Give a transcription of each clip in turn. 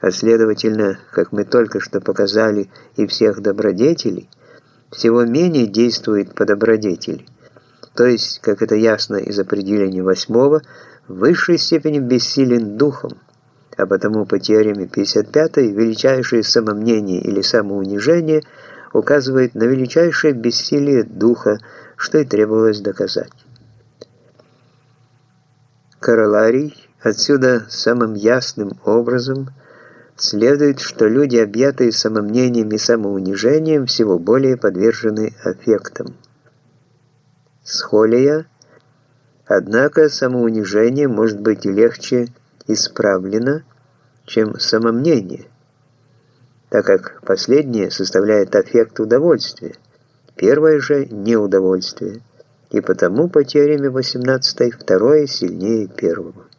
а следовательно, как мы только что показали, и всех добродетелей, всего менее действует по добродетели, то есть, как это ясно из определения восьмого, в высшей степени бессилен духом, а потому по теореме 55 величайшее самомнение или самоунижение указывает на величайшее бессилие духа, что и требовалось доказать. Короларий отсюда самым ясным образом следует, что люди, объятые самомнением и самоунижением, всего более подвержены аффектам. Схолия, однако самоунижение может быть легче исправлено, чем самомнение, так как последнее составляет аффект удовольствия, первое же – неудовольствие и потому по теореме 18 второе сильнее первого.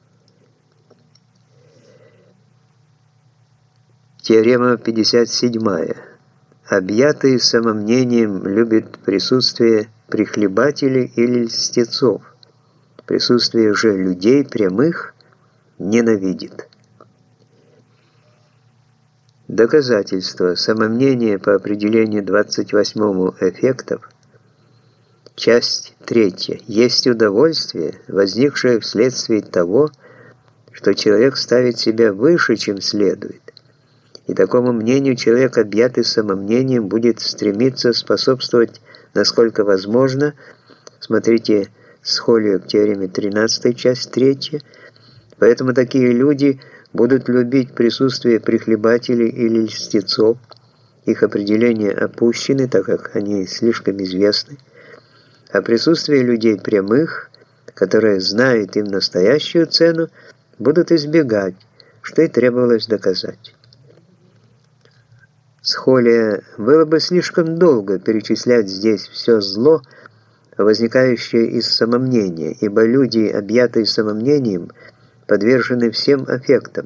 Теорема 57. Объятые самомнением любят присутствие прихлебателей или льстецов. Присутствие же людей прямых ненавидит. Доказательство. Самомнение по определению 28 эффектов – Часть третья. Есть удовольствие, возникшее вследствие того, что человек ставит себя выше, чем следует. И такому мнению человек, объятый самомнением, будет стремиться способствовать, насколько возможно, смотрите схолию к теореме 13, часть 3, поэтому такие люди будут любить присутствие прихлебателей или льстецов, их определения опущены, так как они слишком известны, а присутствие людей прямых, которые знают им настоящую цену, будут избегать, что и требовалось доказать. Схолия было бы слишком долго перечислять здесь все зло, возникающее из самомнения, ибо люди, объятые самомнением, подвержены всем аффектам,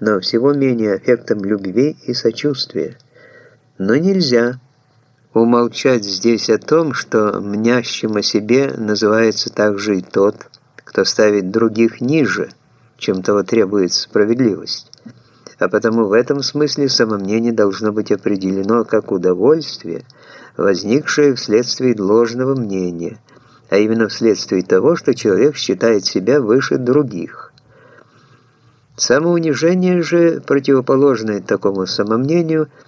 но всего менее аффектам любви и сочувствия. Но нельзя Умолчать здесь о том, что мнящим о себе называется также и тот, кто ставит других ниже, чем того требует справедливость. А потому в этом смысле самомнение должно быть определено как удовольствие, возникшее вследствие ложного мнения, а именно вследствие того, что человек считает себя выше других. Самоунижение же, противоположное такому самомнению –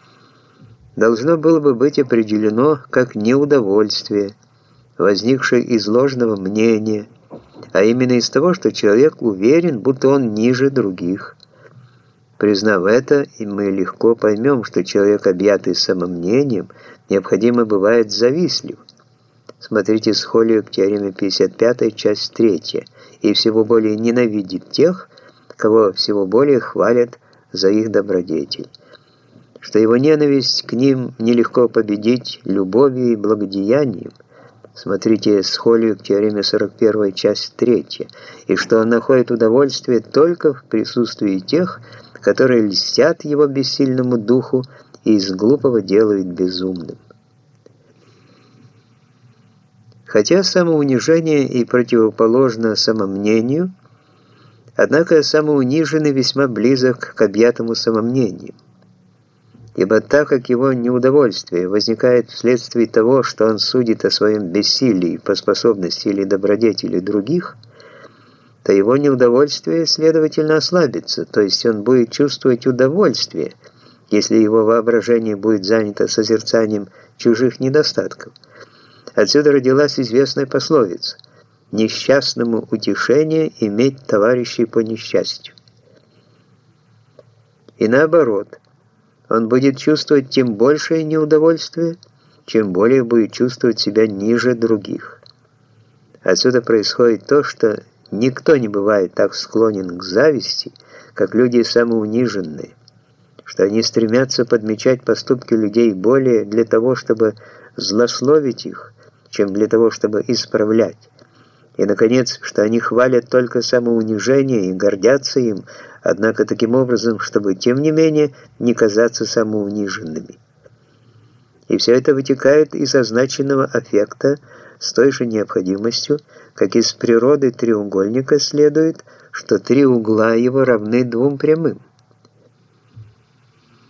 должно было бы быть определено как неудовольствие, возникшее из ложного мнения, а именно из того, что человек уверен, будто он ниже других. Признав это, и мы легко поймем, что человек, объятый самомнением, необходимо бывает завистлив. Смотрите схолию к теореме 55, часть 3, и всего более ненавидит тех, кого всего более хвалят за их добродетель что его ненависть к ним нелегко победить любовью и благодеянием, смотрите Схолию к теореме 41, часть 3, и что он находит удовольствие только в присутствии тех, которые льстят его бессильному духу и из глупого делают безумным. Хотя самоунижение и противоположно самомнению, однако самоуниженный весьма близок к объятому самомнению ибо так как его неудовольствие возникает вследствие того, что он судит о своем бессилии по способности или добродетели других, то его неудовольствие, следовательно, ослабится, то есть он будет чувствовать удовольствие, если его воображение будет занято созерцанием чужих недостатков. Отсюда родилась известная пословица «Несчастному утешение иметь товарищей по несчастью». И наоборот – он будет чувствовать тем большее неудовольствие, чем более будет чувствовать себя ниже других. Отсюда происходит то, что никто не бывает так склонен к зависти, как люди самоуниженные, что они стремятся подмечать поступки людей более для того, чтобы злословить их, чем для того, чтобы исправлять. И, наконец, что они хвалят только самоунижение и гордятся им, однако таким образом, чтобы, тем не менее, не казаться самоуниженными. И все это вытекает из означенного аффекта с той же необходимостью, как из природы треугольника следует, что три угла его равны двум прямым.